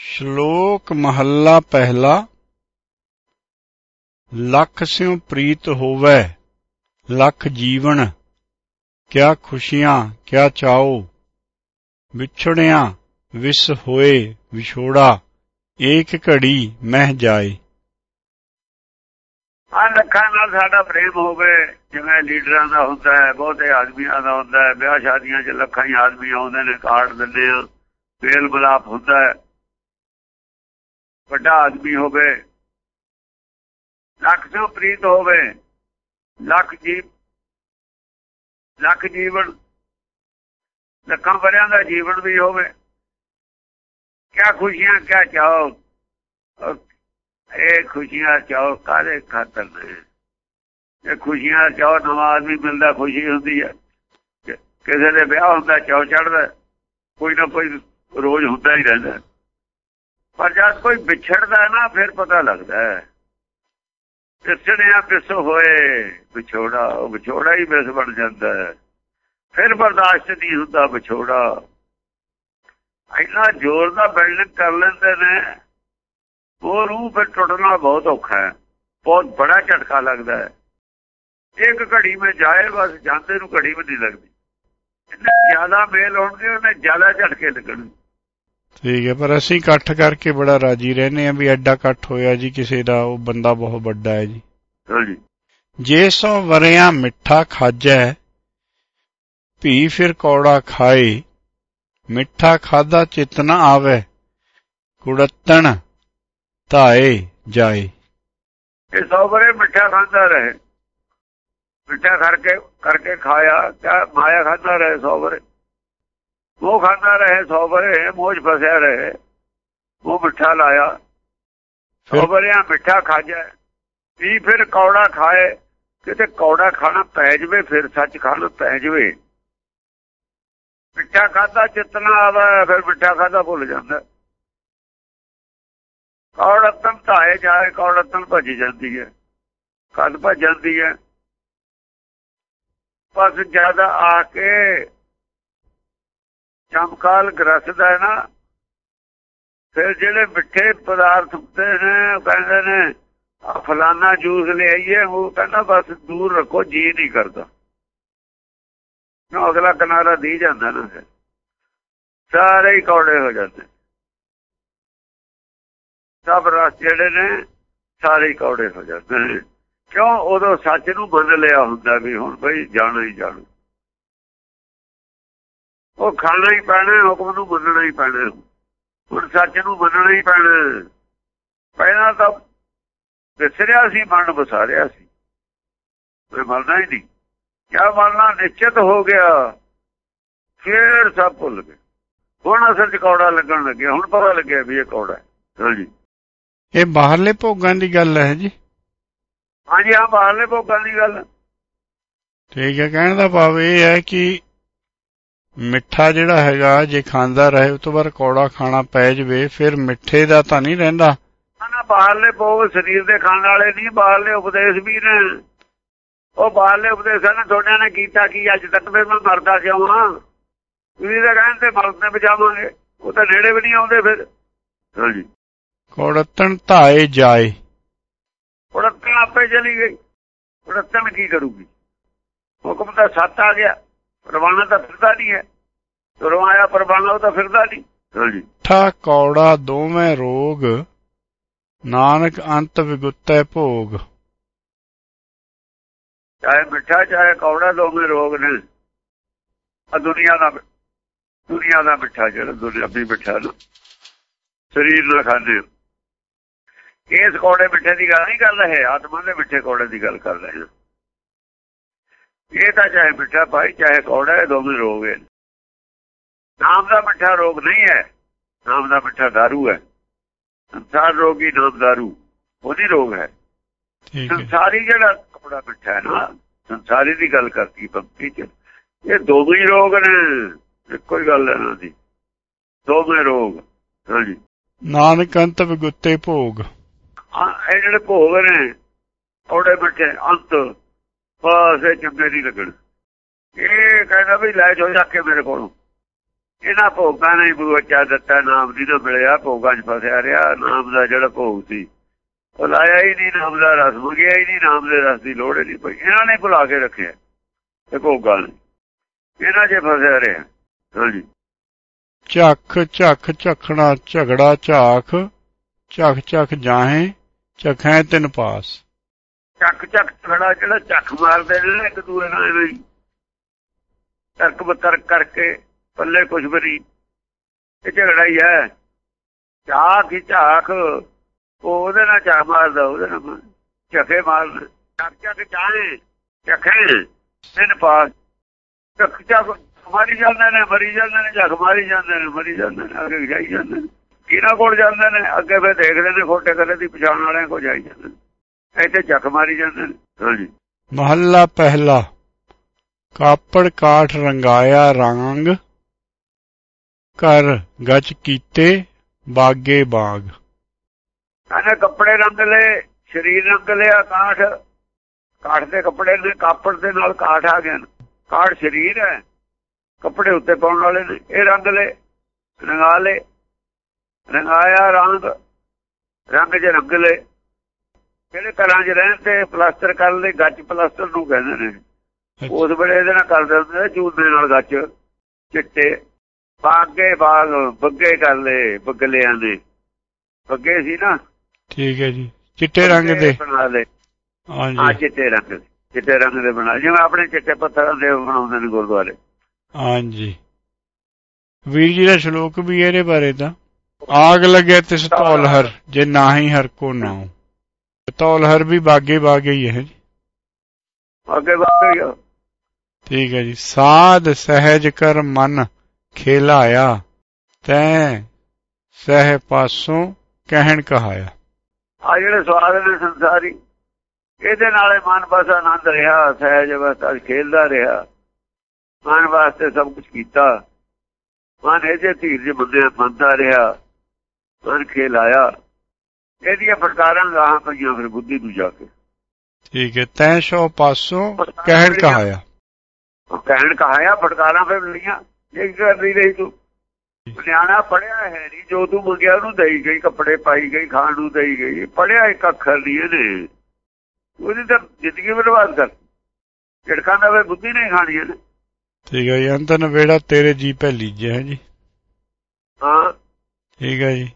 ਸ਼ਲੋਕ ਮਹੱਲਾ ਪਹਿਲਾ, ਲੱਖ ਸਿਉ ਪ੍ਰੀਤ ਹੋਵੇ, ਲੱਖ ਜੀਵਨ, ਕਿਆ ਖੁਸ਼ੀਆਂ, ਕਿਆ ਚਾਓ, ਵਿਛੜਿਆਂ ਵਿਸ ਹੋਏ ਵਿਛੋੜਾ, ਏਕ ਘੜੀ ਮਹਿ ਜਾਏ। ਆ ਲੱਖਾਂ ਨਾਲ ਸਾਡਾ ਪ੍ਰੇਮ ਹੋਵੇ, ਜਿਵੇਂ ਲੀਡਰਾਂ ਦਾ ਹੁੰਦਾ ਹੈ, ਬਹੁਤੇ ਆਦਮੀਆਂ ਦਾ ਹੁੰਦਾ ਹੈ, ਵਿਆਹ ਸ਼ਾਦੀਆਂ 'ਚ ਲੱਖਾਂ ਹੀ ਆਦਮੀ ਆਉਂਦੇ ਨੇ, ਕਾਰਡ ਦਿੰਦੇ ਆ ਮੇਲ ਮਲਾਪ ਹੁੰਦਾ ਹੈ। ਵੱਡਾ ਆਦਮੀ ਹੋਵੇ, ਲੱਖ ਤੋਂ ਪ੍ਰੀਤ ਹੋਵੇ, ਲੱਖ ਜੀਵ, ਲੱਖ ਜੀਵਨ, ਲੱਖਾਂ ਵਰਿਆਂ ਦਾ ਜੀਵਨ ਵੀ ਹੋਵੇ, ਕਿਆ ਖੁਸ਼ੀਆਂ, ਕਿਆ ਚਾਹੋ, ਇਹ ਖੁਸ਼ੀਆਂ ਚਾਹੋ ਕਾਦੇ ਖਾਤਰ ਨੇ? ਇਹ ਖੁਸ਼ੀਆਂ ਚਾਹੋ ਨਵਾਂ ਆਦਮੀ ਮਿਲਦਾ, ਖੁਸ਼ੀ ਹੁੰਦੀ ਹੈ ਕਿਸੇ ਦੇ ਵਿਆਹ ਹੁੰਦਾ, ਚਾਹ ਚੜਦਾ ਕੋਈ ਨਾ ਕੋਈ ਰੋਜ਼ ਹੁੰਦਾ ਹੀ ਰਹਿੰਦਾ। ਪਰ ਜਦ ਕੋਈ ਵਿਛੜਦਾ ਨਾ, ਫਿਰ ਪਤਾ ਲੱਗਦਾ ਹੈ। ਵਿਛੜਿਆ ਪਿਸ ਹੋਏ, ਵਿਛੋੜਾ, ਉਹ ਵਿਛੋੜਾ ਹੀ ਬਿਸ ਬਣ ਜਾਂਦਾ ਹੈ। ਫਿਰ ਬਰਦਾਸ਼ਤ ਨਹੀਂ ਹੁੰਦਾ ਵਿਛੋੜਾ। ਇੰਨਾ ਜ਼ੋਰ ਦਾ ਬਿਲਡਿੰਗ ਕਰ ਲੈਂਦੇ ਨੇ, ਉਹ ਰੂਹ ਫਿਰ ਟੁੱਟਣਾ ਬਹੁਤ ਔਖਾ ਹੈ। ਬਹੁਤ ਬੜਾ ਝਟਕਾ ਲੱਗਦਾ ਹੈ। ਇੱਕ ਘੜੀ ਵਿੱਚ ਜਾਏ, ਬਸ ਜਾਂਦੇ ਨੂੰ ਘੜੀ ਵੀ ਨਹੀਂ ਲੱਗਦੀ। ਇੰਨੇ ਜ਼ਿਆਦਾ ਮੇਲ ਹੋਣਗੇ, ਉਹਨੇ ਜ਼ਿਆਦਾ ਝਟਕੇ ਲੱਗਣਗੇ ਠੀਕ ਹੈ ਪਰ ਅਸੀਂ ਇਕੱਠ ਕਰਕੇ ਬੜਾ ਰਾਜੀ ਰਹਿੰਦੇ ਆ ਵੀ ਐਡਾ ਇਕੱਠ ਹੋਇਆ ਜੀ ਕਿਸੇ ਦਾ ਉਹ ਬੰਦਾ ਬਹੁਤ ਵੱਡਾ ਹੈ ਜੀ। ਹਾਂਜੀ। ਜੇ ਸੋ ਵਰਿਆਂ ਮਿੱਠਾ ਖਾਜੈ ਭੀ ਫਿਰ ਕੌੜਾ ਖਾਏ ਮਿੱਠਾ ਖਾਦਾ ਚਿਤ ਨ ਆਵੇ ਕੁੜਤਣ ਧਾਏ ਜਾਏ। ਇਹ ਸੌ ਬਰੇ ਮਿੱਠਾ ਖਾਂਦਾ ਰਹੇ ਮਿੱਠਾ ਕਰਕੇ ਕਰਕੇ ਖਾਇਆ ਮਾਇਆ ਖਾਂਦਾ ਰਹੇ ਸੌ ਉਹ ਖਾਂਦਾ ਰਹੇ ਸੌ ਬਰੇ ਮੋਜ ਫਸਿਆ ਰਹੇ ਉਹ ਮਿੱਠਾ ਲਾਇਆ। ਸੌ ਬਰਿਆਂ ਮਿੱਠਾ ਖਾਜਾ ਵੀ ਫਿਰ ਕੌੜਾ ਖਾਏ ਕਿਤੇ ਕੌੜਾ ਖਾਣਾ ਪੈ ਜਵੇ ਫਿਰ ਸੱਚ ਖਾਣਾ ਪੈ ਜਵੇ। ਮਿੱਠਾ ਖਾਦਾ ਚਿਤਨਾ ਆਵਾ ਫਿਰ ਮਿੱਠਾ ਖਾਦਾ ਭੁੱਲ ਜਾਂਦਾ। ਕੌੜਤਨ ਧਾਏ ਜਾਏ ਕੌੜਤਨ ਭੱਜ ਜਾਂਦੀ ਹੈ। ਕਦ ਭੱਜ ਜਾਂਦੀ ਹੈ? ਬਸ ਜ਼ਿਆਦਾ ਆ ਕੇ ਚਮਕਾਲ ਗ੍ਰਸਦਾ ਹੈ ਨਾ, ਫਿਰ ਜਿਹੜੇ ਮਿੱਠੇ ਪਦਾਰਥ ਹੁੰਦੇ ਨੇ ਕਹਿੰਦੇ ਨੇ ਫਲਾਨਾ ਜੂਸ ਲੈ ਆਈਏ, ਉਹ ਕਹਿੰਦਾ ਬਸ ਦੂਰ ਰੱਖੋ, ਜੀ ਨਹੀਂ ਕਰਦਾ। ਨਾ ਅਗਲਾ ਕਿਨਾਰਾ ਦੀ ਜਾਂਦਾ ਨਾ ਫਿਰ। ਸਾਰੇ ਹੀ ਕੌੜੇ ਹੋ ਜਾਂਦੇ। ਸਭ ਰਸ ਜਿਹੜੇ ਨੇ, ਸਾਰੇ ਹੀ ਕੌੜੇ ਹੋ ਜਾਂਦੇ ਨੇ। ਕਿਉਂ? ਉਦੋਂ ਸੱਚ ਨੂੰ ਮੰਨ ਲਿਆ ਹੁੰਦਾ ਵੀ ਹੁਣ ਬਈ ਜਾਣਾ ਹੀ ਜਾਣਾ। ਉਹ ਖਾਣਾ ਹੀ ਪੈਣਾ ਹੁਕਮ ਨੂੰ ਮੰਨਣਾ ਹੀ ਪੈਣਾ। ਹੁਣ ਸੱਚ ਨੂੰ ਮੰਨਣਾ ਹੀ ਪੈਣਾ। ਪਹਿਲਾਂ ਤਾਂ ਵਿਸਰਿਆ ਸੀ ਮਨ ਬਸਾਰਿਆ ਸੀ। ਕੋਈ ਮੰਨਣਾ ਹੀ ਨਹੀਂ। ਕਿਆ ਮੰਨਣਾ? ਨਿਸ਼ਚਿਤ ਹੋ ਗਿਆ। ਫੇਰ ਸਭ ਭੁੱਲ ਗਏ। ਹੁਣ ਅਸਲ ਚ ਕੌੜਾ ਲੱਗਣ ਲੱਗਿਆ। ਹੁਣ ਪਤਾ ਲੱਗਿਆ ਵੀ ਇਹ ਕੌੜਾ ਹੈ। ਹਾਂਜੀ ਇਹ ਬਾਹਰਲੇ ਭੋਗਾਂ ਦੀ ਗੱਲ ਹੈ ਜੀ? ਹਾਂਜੀ ਹਾਂ ਬਾਹਰਲੇ ਭੋਗਾਂ ਦੀ ਗੱਲ। ਠੀਕ ਹੈ। ਕਹਿਣ ਦਾ ਭਾਵ ਇਹ ਹੈ ਕਿ ਮਿੱਠਾ ਜਿਹੜਾ ਹੈਗਾ ਜੇ ਖਾਂਦਾ ਰਹੇ ਉਸ ਤੋਂ ਬਾਅਦ ਕੌੜਾ ਖਾਣਾ ਪੈ ਜਵੇ ਫਿਰ ਮਿੱਠੇ ਦਾ ਤਾਂ ਨਹੀਂ ਰਹਿੰਦਾ। ਨਾ ਬਾਹਰਲੇ ਭੋਗ ਸਰੀਰ ਦੇ ਖਾਣ ਵਾਲੇ ਨਹੀਂ ਬਾਹਰਲੇ ਉਪਦੇਸ਼ ਵੀ ਨੇ। ਉਹ ਬਾਹਰਲੇ ਉਪਦੇਸ਼ਾਂ ਨੇ ਤੁਹਾਡਿਆਂ ਨੇ ਕੀਤਾ ਕੀ ਅੱਜ ਤੱਕ ਫਿਰ ਮੈਂ ਮਰਦਾ ਕਿਉਂ ਹਾਂ ਤੁਸੀਂ ਤਾਂ ਕਹਿੰਦੇ ਮਰਦੇ ਬਚਾਵਾਂਗੇ। ਉਹ ਤਾਂ ਨੇੜੇ ਵੀ ਨਹੀਂ ਆਉਂਦੇ ਫਿਰ। ਹਾਂਜੀ। ਕੌੜਤਣ ਧਾਏ ਜਾਏ। ਉੜਤਣ ਆਪੇ ਚਲੀ ਗਈ। ਉੜਤਣ ਕੀ ਕਰੂਗੀ? ਹੁਕਮ ਤਾਂ ਸੱਤ ਆ ਗਿਆ। ਰਵਾਨਾ ਤਾਂ ਫਿਰਦਾ ਨਹੀਂ ਹੈ। ਰਵਾਇਆ ਪਰਵਾਨਾ ਉਹ ਤਾਂ ਫਿਰਦਾ ਨਹੀਂ। ਹਾਂਜੀ ਠਾ ਕੌੜਾ ਦੋਵੇਂ ਰੋਗ ਨਾਨਕ ਅੰਤ ਵਿਗੁੱਤੈ ਭੋਗ। ਚਾਹੇ ਮਿੱਠਾ ਚਾਹੇ ਕੌੜਾ ਦੋਵੇਂ ਰੋਗ ਨੇ। ਆ ਦੁਨੀਆ ਦਾ ਦੁਨੀਆ ਦਾ ਮਿੱਠਾ ਜਿਹੜਾ ਦੁਨੀਆ ਵੀ ਮਿੱਠਾ ਨਾ। ਸਰੀਰ ਨਾਲ ਖਾਂਦੇ ਇਸ ਕੌੜੇ ਮਿੱਠੇ ਦੀ ਗੱਲ ਨਹੀਂ ਕਰ ਰਹੇ ਆਤਮਾ ਦੇ ਮਿੱਠੇ ਕੌੜੇ ਦੀ ਗੱਲ ਕਰ ਰਹੇ ਹਾਂ। ਇਹ ਤਾਂ ਚਾਹੇ ਮਿੱਠਾ ਭਾਈ ਚਾਹੇ ਕੌੜਾ ਹੈ ਦੋਵੇਂ ਰੋਗ ਹੈ ਨਾਮ ਦਾ ਮਿੱਠਾ ਰੋਗ ਨਹੀਂ ਹੈ ਨਾਮ ਦਾ ਮਿੱਠਾ दारू ਹੈ ਸੰਸਾਰ ਰੋਗੀ ਨਾਮ दारू ਉਹਦੀ ਰੋਗ ਹੈ ਠੀਕ ਹੈ ਸੰਸਾਰੀ ਜਿਹੜਾ ਕਪੜਾ ਮਿੱਠਾ ਹੈ ਨਾ ਸੰਸਾਰੀ ਦੀ ਗੱਲ ਕਰਤੀ ਭਗਤੀ ਚ ਇਹ ਦੋਵੇਂ ਰੋਗ ਨੇ ਕੋਈ ਗੱਲ ਨਾ ਦੀ ਦੋਵੇਂ ਰੋਗ ਹਾਂਜੀ ਨਾਨਕ ਅੰਤ ਵਿਗੁੱਤੇ ਭੋਗ ਇਹ ਜਿਹੜੇ ਭੋਗ ਨੇ ਔੜੇ ਮਿੱਠੇ ਅੰਤ ਪਾਸੇ ਚੰਗੇ ਨਹੀਂ ਲੱਗਣ। ਇਹ ਕਹਿੰਦਾ ਵੀ ਲੈ ਜਾਓ ਜਾ ਕੇ ਮੇਰੇ ਕੋਲੋਂ। ਇਹਨਾਂ ਭੋਗਾਂ ਨੇ ਬੁੱਚਾ ਦਿੱਤਾ, ਨਾਮ ਦੀ ਤਾਂ ਮਿਲਿਆ, ਭੋਗਾਂ 'ਚ ਫਸਿਆ ਰਿਹਾ, ਨਾਮ ਦਾ ਜਿਹੜਾ ਭੋਗ ਸੀ। ਉਹ ਲਾਇਆ ਹੀ ਨਹੀਂ, ਨਾਮ ਦਾ ਰਸ, ਮੰਗਿਆ ਹੀ ਨਹੀਂ, ਨਾਮ ਦੇ ਰਸ ਦੀ ਲੋੜ ਹੀ ਨਹੀਂ ਪਈ। ਇਹਨਾਂ ਨੇ ਭੁਲਾ ਕੇ ਰੱਖਿਆ ਇਹ ਭੋਗਾਂ ਨੇ। ਇਹਨਾਂ 'ਚ ਫਸਿਆ ਰਿਹਾ। ਹਾਂਜੀ। ਝੱਖ ਝੱਖ ਝਖਣਾ ਝਗੜਾ, ਝਾਖ ਝਖ ਝਖ ਜਾਹੇ ਝਖੈ ਤਿਨ ਪਾਸ। ਚੱਕ ਚੱਕ ਖੜਾ, ਜਿਹੜਾ ਚੱਕ ਮਾਰਦੇ ਨੇ ਨਾ ਇੱਕ ਦੂਏ ਨਾਲ ਐਵੇਂ ਤਰਕ ਬਤਰਕ ਕਰਕੇ, ਪੱਲੇ ਕੁਝ ਬਰੀ ਇਹ ਝਗੜਾ ਹੀ ਹੈ। ਝਾਕ ਹੀ ਝਾਕ ਉਹਦੇ ਨਾਲ ਝਾਕ ਮਾਰਦਾ, ਉਹਦੇ ਨਾਲ ਚੱਕੇ ਮਾਰਦਾ। ਚੱਕ ਚੱਕ ਚਾਹੇ ਝਕੇ ਤਿੰਨ ਪਾਸ ਚੱਕ ਚੱਕ, ਮਾਰੀ ਜਾਂਦੇ ਨੇ, ਮਰੀ ਜਾਂਦੇ ਨੇ ਝਕ ਮਾਰੀ ਜਾਂਦੇ ਨੇ, ਮਰੀ ਜਾਂਦੇ ਨੇ, ਅੱਗੇ ਜਾਈ ਜਾਂਦੇ ਨੇ। ਕਿਹਨਾਂ ਕੋਲ ਜਾਂਦੇ ਨੇ? ਅੱਗੇ ਫਿਰ ਦੇਖਦੇ ਨੇ ਫੋਟੇ ਕਦੇ ਦੀ ਪਛਾਣ ਵਾਲਿਆਂ ਕੋਲ ਜਾਈ ਜਾਂਦੇ ਨੇ। ਇੱਥੇ ਝਕ ਮਾਰੀ ਜਾਂਦੇ ਨੇ। ਹਾਂਜੀ। ਮਹੱਲਾ ਪਹਿਲਾ। ਕਾਪੜ ਕਾਠ ਰੰਗਾਇਆ ਰੰਗ। ਕਰ ਗਚ ਕੀਤੇ ਬਾਗੇ ਬਾਗ। ਇਹਨੇ ਕੱਪੜੇ ਰੰਗ ਲਏ ਸਰੀਰ ਰੰਗ ਲਿਆ ਕਾਠ। ਕਾਠ ਦੇ ਕੱਪੜੇ ਨੇ ਕਾਪੜ ਦੇ ਨਾਲ ਕਾਠ ਆ ਗਿਆ। ਕਾਠ ਸਰੀਰ ਹੈ। ਕੱਪੜੇ ਉੱਤੇ ਪਾਉਣ ਵਾਲੇ ਨੇ। ਇਹ ਰੰਗ ਲੈ ਰੰਗਾ ਲੈ ਰੰਗਾਇਆ ਰੰਗ। ਰੰਗ ਜੇ ਰੰਗ ਲੈ ਜਿਹੜੇ ਘਰਾਂ 'ਚ ਰਹਿਣ ਤੇ ਪਲਾਸਟਰ ਕਰ ਲੈ ਗੱਚ ਪਲਾਸਟਰ ਨੂੰ ਕਹਿੰਦੇ ਨੇ। ਉਸ ਵੇਲੇ ਇਹਦੇ ਨਾਲ ਕਰ ਦਿੰਦੇ ਨੇ ਚੂਨੇ ਨਾਲ ਗੱਚ ਚਿੱਟੇ ਬਾਗੇ ਬਾਗ ਬੱਗੇ ਕਰ ਲੈ ਬਗਲਿਆਂ ਦੇ। ਬੱਗੇ ਸੀ ਨਾ। ਠੀਕ ਹੈ ਜੀ। ਚਿੱਟੇ ਰੰਗ ਦੇ। ਬਣਾ ਲੈ ਹਾਂ ਚਿੱਟੇ ਰੰਗ ਦੇ। ਚਿੱਟੇ ਰੰਗ ਦੇ ਬਣਾ ਜਿਵੇਂ ਆਪਣੇ ਚਿੱਟੇ ਪੱਥਰਾਂ ਦੇ ਬਣਾਉਂਦੇ ਨੇ ਗੁਰਦੁਆਰੇ। ਹਾਂਜੀ। ਵੀਰ ਜੀ ਦਾ ਸ਼ਲੋਕ ਵੀ ਇਹਦੇ ਬਾਰੇ ਤਾਂ। ਆਗ ਲੱਗੇ ਤਿਸ ਧੌਲ ਹਰ ਜੇ ਨਾਹੀ ਹਰ ਕੋ ਨਾਉ। ਧੌਲ ਹਰ ਵੀ ਬਾਗੇ ਬਾਗੇ ਹੀ ਹੈ ਜੀ। ਅੱਗੇ ਵੱਧ ਗਿਆ ਠੀਕ ਹੈ ਜੀ। ਸਾਧ ਸਹਿਜ ਕਰ ਮਨ ਖੇਲਾਇਆ ਤੈ ਸਹਿ ਪਾਸੋਂ ਕਹਿਣ ਕਹਾਇਆ। ਆ ਜਿਹੜੇ ਸਵਾਦ ਨੇ ਸੰਸਾਰੀ ਇਹਦੇ ਨਾਲੇ ਮਨ ਬਸ ਆਨੰਦ ਰਿਹਾ ਸਹਿਜ ਅਵਸਥਾ ਖੇਲਦਾ ਰਿਹਾ। ਮਨ ਵਾਸਤੇ ਸਭ ਕੁਝ ਕੀਤਾ। ਮਨ ਇਹਦੇ ਧੀਰਜ ਬੰਦੇ ਬੰਦਾ ਰਿਹਾ। ਮਨ ਖੇਲਾਇਆ। ਇਹਦੀਆਂ ਫਟਕਾਰਾਂ ਗਾਹਾਂ ਪਈਆਂ ਫਿਰ ਬੁੱਧੀ ਨੂੰ ਜਾ ਕੇ। ਠੀਕ ਹੈ ਤੈ ਸੋ ਪਾਸੋਂ ਕਹਿਣ ਕਹਾਇਆ। ਕਹਿਣ ਕਹਾਇਆ ਫਟਕਾਰਾਂ ਫਿਰ ਲਈਆਂ। ਇਹ ਕਰ ਨਹੀਂ ਰਹੀ ਤੂੰ। ਨਿਆਣਾ ਪੜਿਆ ਹੈ ਨਹੀਂ ਜੋ ਤੂੰ ਮੰਗਿਆ ਉਹਨੂੰ ਦੇਈ ਗਈ ਕੱਪੜੇ ਪਾਈ ਗਈ ਖਾਣ ਨੂੰ ਦੇਈ ਗਈ। ਪੜਿਆ ਇੱਕ ਅੱਖਰ ਨਹੀਂ ਇਹਨੇ ਉਹਦੀ ਤਾਂ ਜ਼ਿੰਦਗੀ ਬਰਬਾਦ ਕਰ ਝਟਕਾਂ ਦਾ ਵੇ ਬੁੱਧੀ ਨਹੀਂ ਖਾਣੀ ਇਹਨੇ। ਠੀਕ ਹੈ ਜੀ ਅੰਤ ਨਵੇੜਾ ਤੇਰੇ ਜੀ ਪੈ ਲੀਜੇ ਹੈ ਜੀ? ਹਾਂ। ਠੀਕ ਹੈ ਜੀ।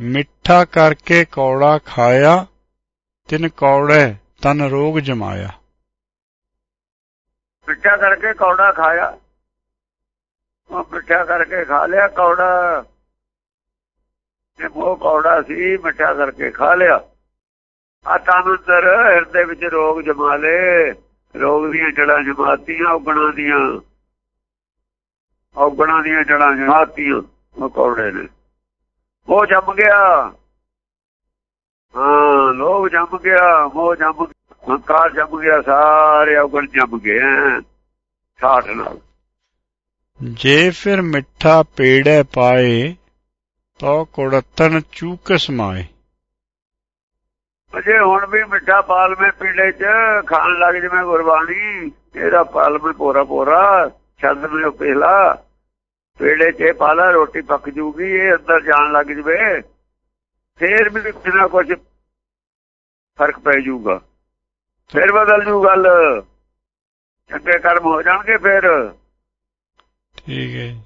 ਮਿੱਠਾ ਕਰਕੇ ਕੌੜਾ ਖਾਇਆ, ਤਿਨ ਕੌੜੇ ਤਨ ਰੋਗ ਜਮਾਇਆ। ਮਿੱਠਾ ਕਰਕੇ ਕੌੜਾ ਖਾਇਆ। ਉਹ ਮਿੱਠਾ ਕਰਕੇ ਖਾ ਲਿਆ, ਕੌੜਾ। ਤੇ ਉਹ ਕੌੜਾ ਸੀ, ਮਿੱਠਾ ਕਰਕੇ ਖਾ ਲਿਆ। ਆ ਤਨੁੰਦਰ ਹਿਰਦੇ ਵਿੱਚ ਰੋਗ ਜਮਾ ਲੇ ਰੋਗ ਦੀਆਂ ਜੜਾਂ ਜਮਾਤੀਆਂ, ਔਗਣਾਂ ਦੀਆਂ। ਔਗਣਾਂ ਦੀਆਂ ਜੜਾਂ ਜਮਾਤੀਆਂ, ਉਹ ਕੌੜੇ ਨੇ। ਉਹ ਜੰਮ ਗਿਆ। ਹਾਂ ਲੋਭ ਜੰਮ ਗਿਆ ਮੋਹ ਜੰਮ ਹੰਕਾਰ ਜੰਮ ਗਿਆ ਸਾਰੇ ਔਗਣ ਜੰਮ ਗਏ ਠਾਠ ਨਾਲ। ਜੇ ਫਿਰ ਮਿੱਠਾ ਪੇੜੇ ਪਾਏ ਤੋ ਕੁੜਤਨ ਚੂਕਸ ਮਾਏ। ਅਜੇ ਹੁਣ ਵੀ ਮਿੱਠਾ ਪਾਲਵੇਂ ਪੀੜੇ ਚ ਖਾਣ ਲੱਗ ਜਵੇਂ ਗੁਰਬਾਣੀ। ਇਹਦਾ ਪਾਲਵੇਂ ਪੋਰਾ ਪੋਰਾ ਛੰਦ ਮੇ ਪਹਿਲਾ ਪੀੜੇ ਚ ਪਾਲਾ ਰੋਟੀ ਪੱਕ ਜੂਗੀ ਇਹ ਅੰਦਰ ਜਾਣ ਲੱਗ ਜਵੇ ਫੇਰ ਵੀ ਕੁਝ ਨਾ ਕੁਝ ਫ਼ਰਕ ਪੈ ਜਾਊਗਾ ਫੇਰ ਬਦਲ ਜੂ ਗੱਲ। ਚੰਗੇ ਕਰਮ ਹੋ ਜਾਣਗੇ ਫੇਰ। ਠੀਕ ਹੈ।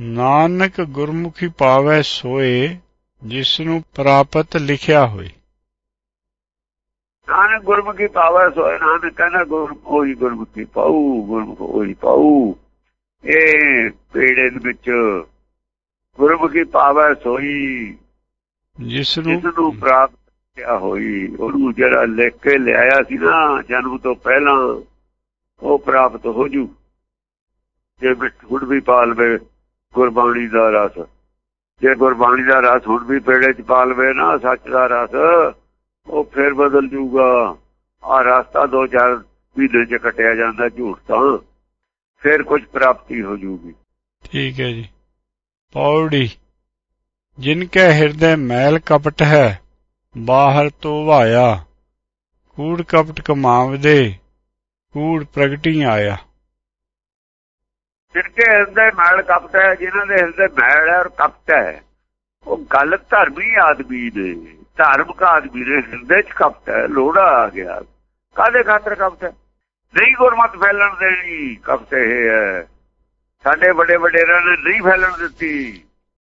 ਨਾਨਕ ਗੁਰਮੁਖੀ ਪਾਵੇ ਸੋਏ ਜਿਸ ਨੂੰ ਪ੍ਰਾਪਤ ਲਿਖਿਆ ਹੋਏ। ਨਾਨਕ ਗੁਰਮੁਖੀ ਪਾਵੈ ਸੋਏ ਨਾਨਕ ਕਹਿੰਦਾ ਗੁਰਮੁਖੀ ਪਾਉ ਗੁਰਮੁਖ ਪਾਉ ਇਹ ਪੇੜੇ ਦੇ ਵਿੱਚ ਗੁਰਮੁਖੀ ਪਾਵੈ ਸੋਈ ਜਿਸ ਨੂੰ ਜਿਸ ਨੂੰ ਪ੍ਰਾਪਤ ਕਿਆ ਹੋਈ ਉਹਨੂੰ ਜਿਹੜਾ ਲਿਖ ਕੇ ਲਿਆਇਆ ਸੀ ਨਾ ਜਨਮ ਤੋਂ ਪਹਿਲਾਂ ਉਹ ਪ੍ਰਾਪਤ ਹੋ ਜੂ। ਜੇ ਹੁਣ ਵੀ ਪਾਲਵੇ ਗੁਰਬਾਣੀ ਦਾ ਰਸ ਜੇ ਗੁਰਬਾਣੀ ਦਾ ਰਸ ਹੁਣ ਵੀ ਪੇੜੇ ਚ ਪਾਲਵੇ ਨਾ ਸੱਚ ਦਾ ਰਸ ਉਹ ਫਿਰ ਬਦਲ ਜੂਗਾ। ਆ ਰਸਤਾ ਦੋ ਚਾਰ ਮਹੀਨੇ ਚ ਕਟਿਆ ਜਾਂਦਾ ਝੂਠ ਤਾਂ। ਫਿਰ ਕੁਝ ਪ੍ਰਾਪਤੀ ਹੋ ਜੂਗੀ। ਠੀਕ ਹੈ ਜੀ। ਪੌੜੀ ਜਿਨ ਕੈ ਹਿਰਦੈ ਮੈਲ ਕਪਟ ਹੈ ਬਾਹਰ ਤੋਂ ਵਾਇਆ। ਕੂੜ ਕਪਟ ਕਮਾਵਦੇ ਕੂੜ ਪ੍ਰਗਟੀ ਆਇਆ। ਜਿਨਕੇ ਹਿਰਦੇ ਮੈਲ ਕਪਟ ਹੈ ਜਿਨ੍ਹਾਂ ਦੇ ਹਿਰਦੇ ਮੈਲ ਹੈ ਔਰ ਕਪਟ ਹੈ ਉਹ ਗੱਲ ਧਰਮੀ ਆਦਮੀ ਨੇ ਧਾਰਮਿਕ ਆਦਮੀ ਦੇ ਹਿਰਦੇ 'ਚ ਕਪਟ ਹੈ ਲੋੜਾ ਆ ਗਿਆ। ਕਾਦੇ ਖਾਤਰ ਕਪਟ ਹੈ? ਨਹੀਂ ਗੁਰਮਤ ਫੈਲਣ ਦੇਣੀ ਕਪਟ ਇਹ ਹੈ। ਸਾਡੇ ਵੱਡੇ ਵਡੇਰਾਂ ਨੇ ਨਹੀਂ ਫੈਲਣ ਦਿੱਤੀ।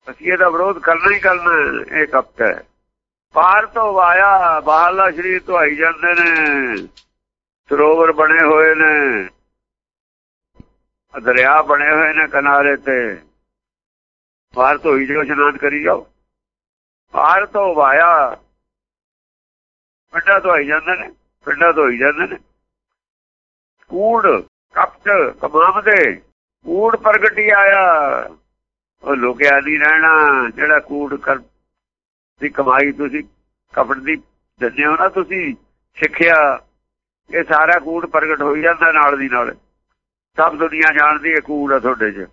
ਅਸੀਂ ਇਹਦਾ ਵਿਰੋਧ ਕਰਨਾ ਹੀ ਕਰਨਾ ਇਹ ਕਪਟ ਹੈ। ਪਾਰ ਤੋਂ ਆਇਆ ਬਾਹਰਲਾ ਸ਼ਰੀਰ ਤੋਂ ਜਾਂਦੇ ਨੇ। ਸਰੋਵਰ ਬਣੇ ਹੋਏ ਨੇ। ਦਰਿਆ ਬਣੇ ਹੋਏ ਨੇ ਕਿਨਾਰੇ ਤੇ। ਬਾਹਰ ਤੋਂ ਹੀ ਜੋ ਇਸ਼ਨਾਨ ਕਰੀ ਜਾਓ। ਪਾਰ ਤੋਂ ਆਇਆ, ਪਿੰਡਾਂ ਤੋਂ ਜਾਂਦੇ ਨੇ, ਪਿੰਡਾਂ ਧੋਈ ਜਾਂਦੇ ਨੇ। ਕੂੜ, ਕਪਟ, ਕਮਾਵਦੇ, ਕੂੜ ਪ੍ਰਗਟੀ ਆਇਆ। ਉਹ ਲੋਕਿਆ ਨਹੀਂ ਰਹਿਣਾ, ਜਿਹੜਾ ਕੂੜ ਕਰ ਦੀ ਕਮਾਈ ਤੁਸੀਂ ਕਪਟ ਦੀ ਦਿੰਦੇ ਹੋ ਨਾ, ਤੁਸੀਂ ਸਿੱਖਿਆ, ਇਹ ਸਾਰਾ ਕੂੜ ਪ੍ਰਗਟ ਹੋਈ ਜਾਂਦਾ ਨਾਲ ਦੀ ਨਾਲ। ਸਭ ਦੁਨੀਆ ਜਾਣਦੀ ਹੈ ਕੂੜ ਆ ਤੁਹਾਡੇ 'ਚ।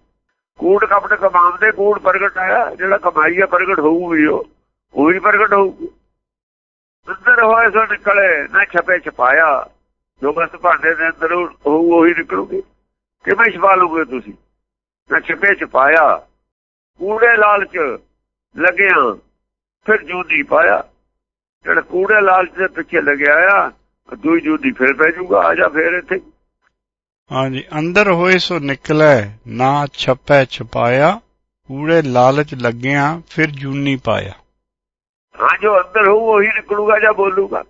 ਕੂੜ ਕਪਟ ਕਮਾਉਂਦੇ ਕੂੜ ਪ੍ਰਗਟ ਆਇਆ, ਜਿਹੜਾ ਕਮਾਈ ਆ ਪ੍ਰਗਟ ਹੋਊਗੀ ਉਹ। ਉਹ ਹੀ ਪ੍ਰਗਟ ਹੋਊਗੀ। ਅੰਦਰ ਹੋਏ ਸੋ ਨਿਕਲੇ, ਨਾ ਛਪੇ ਛਪਾਇਆ। ਜੋ ਬਸ ਭਾਂਡੇ ਦੇ ਅੰਦਰ ਹੋਊ ਉਹੀ ਨਿਕਲੂਗੀ। ਕਿਵੇਂ ਛਪਾ ਲਓਗੇ ਤੁਸੀਂ? ਨਾ ਛਪੇ ਛਪਾਇਆ ਕੂੜੇ ਲਾਲਚ ਲੱਗਿਆ ਫਿਰ ਜੂਦੀ ਪਾਇਆ। ਜਿਹੜਾ ਕੂੜੇ ਲਾਲਚ ਦੇ ਪਿੱਛੇ ਲੱਗਿਆ ਆ ਦੂਈ ਜੂਦੀ ਫਿਰ ਪੈ ਜਾਊਗਾ ਆ ਜਾ ਫਿਰ ਇੱਥੇ। ਹਾਂਜੀ ਅੰਦਰ ਹੋਏ ਸੋ ਨਿਕਲੇ ਨਾ ਛਪੈ ਛਪਾਇਆ ਕੂੜੇ ਲਾਲਚ ਲੱਗਿਆ ਫਿਰ ਜੂਨੀ ਪਾਇਆ। ਹਾਂ ਜੋ ਅੰਦਰ ਹੋਊ ਉਹੀ ਨਿਕਲੂਗਾ ਜਾਂ ਬੋਲੂਗਾ।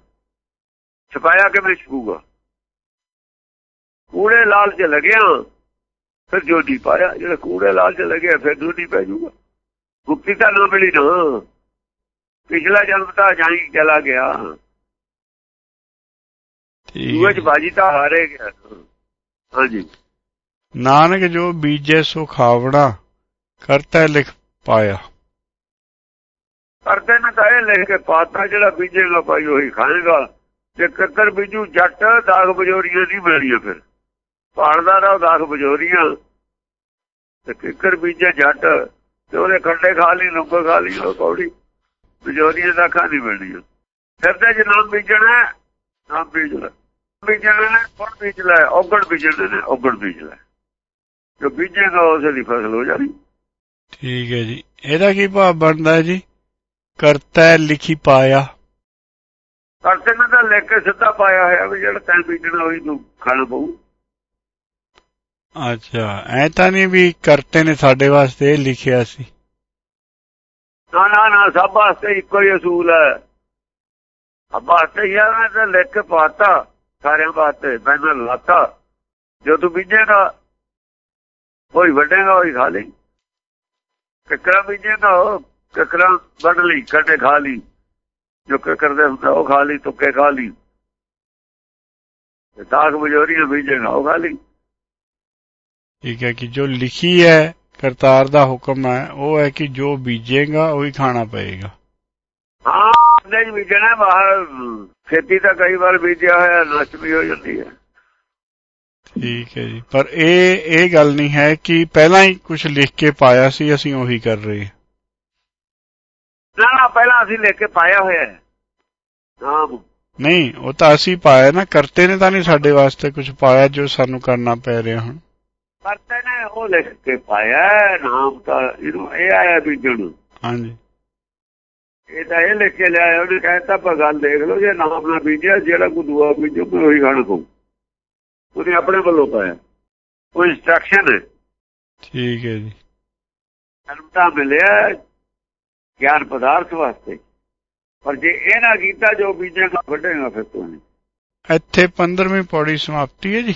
ਛਪਾਇਆ ਕਿਵੇਂ ਛਪੂਗਾ? ਕੂੜੇ ਲਾਲਚ ਲੱਗਿਆ ਫਿਰ ਜੋਦੀ ਪਾਇਆ। ਜਿਹੜਾ ਕੂੜੇ ਲਾਲਚ ਲੱਗਿਆ ਫਿਰ ਜੋਦੀ ਪੈ ਜਾਊਗਾ। ਮੁਕਤੀ ਤਾਂ ਨਾ ਮਿਲੀ ਨਾ। ਪਿਛਲਾ ਜਨਮ ਤਾਂ ਜਾਈ ਚਲਾ ਗਿਆ। ਦੂਏ ਚ ਬਾਜੀ ਤਾਂ ਹਾਰੇ ਗਿਆ। ਹਾਂਜੀ। ਨਾਨਕ ਜੋ ਬੀਜੇ ਸੋ ਖਾਵਣਾ ਕਰਤਾ ਲਿਖ ਪਾਇਆ। ਕਰਦੇ ਨੇ ਤਾਂ ਇਹ ਲਿਖ ਕੇ ਪਾਤਾ ਜਿਹੜਾ ਬੀਜੇਗਾ ਭਾਈ ਉਹੀ ਖਾਏਗਾ। ਜੇ ਕੱਕਰ ਬੀਜੂ ਜੱਟ ਦਾਗ ਬਜੋਰੀਆਂ ਨਹੀਂ ਮਿਲਦੀਆਂ ਫਿਰ। ਪਾੜਦਾ ਰਹਾ ਦਾਗ ਬਜੋਰੀਆਂ ਤੇ ਕਿੱਕਰ ਬੀਜੇ ਜੱਟ ਤੇ ਉਹਦੇ ਖੰਡੇ ਖਾ ਲਈ ਲੁੱਕ ਖਾ ਲਈ ਉਹ ਕੌੜੀ। ਬਜੋਰੀਆਂ ਦਾ ਖਾ ਨਹੀਂ ਮਿਲਦੀਆਂ ਫਿਰ ਤੇ ਜੇ ਨਾਮ ਬੀਜਣਾ ਨਾਮ ਬੀਜ ਲੈ। ਬੀਜਣਾ ਨੇ ਕੋਣ ਬੀਜ ਲੈ ਔਗਣ ਬੀਜਣੇ ਨੇ ਔਗਣ ਬੀਜ ਲੈ। ਜੋ ਬੀਜੇਗਾ ਉਸੇ ਦੀ ਫਸਲ ਹੋ ਜਾਣੀ। ਠੀਕ ਹੈ ਜੀ। ਇਹਦਾ ਕੀ ਭਾਵ ਬਣਦਾ ਜੀ? ਕਰਤਾ ਲਿਖੀ ਪਾਇਆ। ਕਰਤੇ ਨੇ ਤਾਂ ਲਿਖ ਕੇ ਸਿੱਧਾ ਪਾਇਆ ਹੋਇਆ ਵੀ ਜਿਹੜਾ ਤੈਂ ਬੀਜਣਾ ਉਹੀ ਤੂੰ ਖਾਣਾ ਪਊ। ਅੱਛਾ, ਐ ਤਾਂ ਨਹੀਂ ਵੀ ਕਰਤੇ ਨੇ ਸਾਡੇ ਵਾਸਤੇ ਇਹ ਲਿਖਿਆ ਸੀ? ਨਾ ਨਾ ਨਾ, ਸਭ ਵਾਸਤੇ ਇੱਕੋ ਹੀ ਅਸੂਲ ਹੈ। ਸਭ ਵਾਸਤੇ ਯਾਰ ਮੈਂ ਲਿਖ ਕੇ ਪਾਤਾ ਸਾਰਿਆਂ ਵਾਸਤੇ, ਮੈਂ ਲਾਤਾ। ਜੋ ਤੂੰ ਬੀਜੇਗਾ, ਕੋਈ ਵੱਡੇਗਾ ਉਹੀ ਖਾ ਲਈ। ਕਿਕਰਾ ਬੀਜੇਗਾ, ਉਹ ਕਿਕਰਾ ਵੱਢ ਲਈ ਕੱਟੇ ਖਾ ਲਈ। ਜੋ ਕਰਦੇ ਹੁੰਦਾ, ਉਹ ਖਾ ਲਈ, ਤੁੱਕੇ ਖਾ ਲਈ। ਤੇ ਤਾਕ ਬਜੋਰੀਆਂ ਬੀਜੇਗਾ, ਉਹ ਖਾ ਲਈ। ਠੀਕ ਹੈ ਕਿ ਜੋ ਲਿਖੀ ਹੈ ਕਰਤਾਰ ਦਾ ਹੁਕਮ ਹੈ ਉਹ ਹੈ ਕਿ ਜੋ ਬੀਜੇਗਾ ਉਹੀ ਖਾਣਾ ਪਏਗਾ। ਹਾਂ ਨਹੀਂ ਬੀਜਣਾ ਬਾਹਰ ਖੇਤੀ ਤਾਂ ਕਈ ਵਾਰ ਬੀਜਿਆ ਹੋਇਆ ਨਸ਼ਟ ਵੀ ਹੋ ਜਾਂਦੀ ਹੈ। ਠੀਕ ਹੈ ਜੀ। ਪਰ ਇਹ ਇਹ ਗੱਲ ਨਹੀਂ ਹੈ ਕਿ ਪਹਿਲਾਂ ਹੀ ਕੁਝ ਲਿਖ ਕੇ ਪਾਇਆ ਸੀ ਅਸੀਂ ਉਹੀ ਕਰ ਰਹੇ ਹਾਂ। ਨਾ ਨਾ ਪਹਿਲਾਂ ਅਸੀਂ ਲਿਖ ਕੇ ਪਾਇਆ ਹੋਇਆ ਹੈ। ਹਾਂ। ਨਹੀਂ ਉਹ ਤਾਂ ਅਸੀਂ ਪਾਇਆ ਨਾ ਕਰਤੇ ਨੇ ਤਾਂ ਨਹੀਂ ਸਾਡੇ ਵਾਸਤੇ ਕੁਝ ਪਾਇਆ ਜੋ ਸਾਨੂੰ ਕਰਨਾ ਪੈ ਰਿਹਾ ਹੁਣ। ਕਰਤੇ ਨੇ ਉਹ ਲਿਖ ਕੇ ਪਾਇਆ ਨਾਮ ਤਾਂ ਇਹਨੂੰ ਇਹ ਆਇਆ ਬੀਜਣ ਹਾਂਜੀ। ਇਹ ਤਾਂ ਇਹ ਲਿਖ ਕੇ ਲਿਆਇਆ ਉਹਨੇ ਕਹਿੰਦਾ ਪਰ ਗੱਲ ਦੇਖ ਲਓ ਜੇ ਨਾਮ ਨਾ ਬੀਜਿਆ ਜਿਹੜਾ ਕੋ ਦੁਆ ਬੀਜੋ ਕੋਈ ਉਹੀ ਖਾਣ ਕੋ ਉਹਨੇ ਆਪਣੇ ਵੱਲੋਂ ਪਾਇਆ। ਉਹ ਇਨਸਟਰਕਸ਼ਨ ਹੈ ਠੀਕ ਹੈ ਜੀ। ਧਰਮ ਤਾਂ ਮਿਲਿਆ ਗਿਆਨ ਪਦਾਰਥ ਵਾਸਤੇ। ਪਰ ਜੇ ਇਹ ਨਾ ਕੀਤਾ ਜੋ ਬੀਜੇਗਾ ਵੱਢੇਗਾ ਫਿਰ ਤੂੰ ਇੱਥੇ 15ਵੀਂ ਪੌੜੀ ਸਮਾਪਤੀ ਹੈ ਜੀ।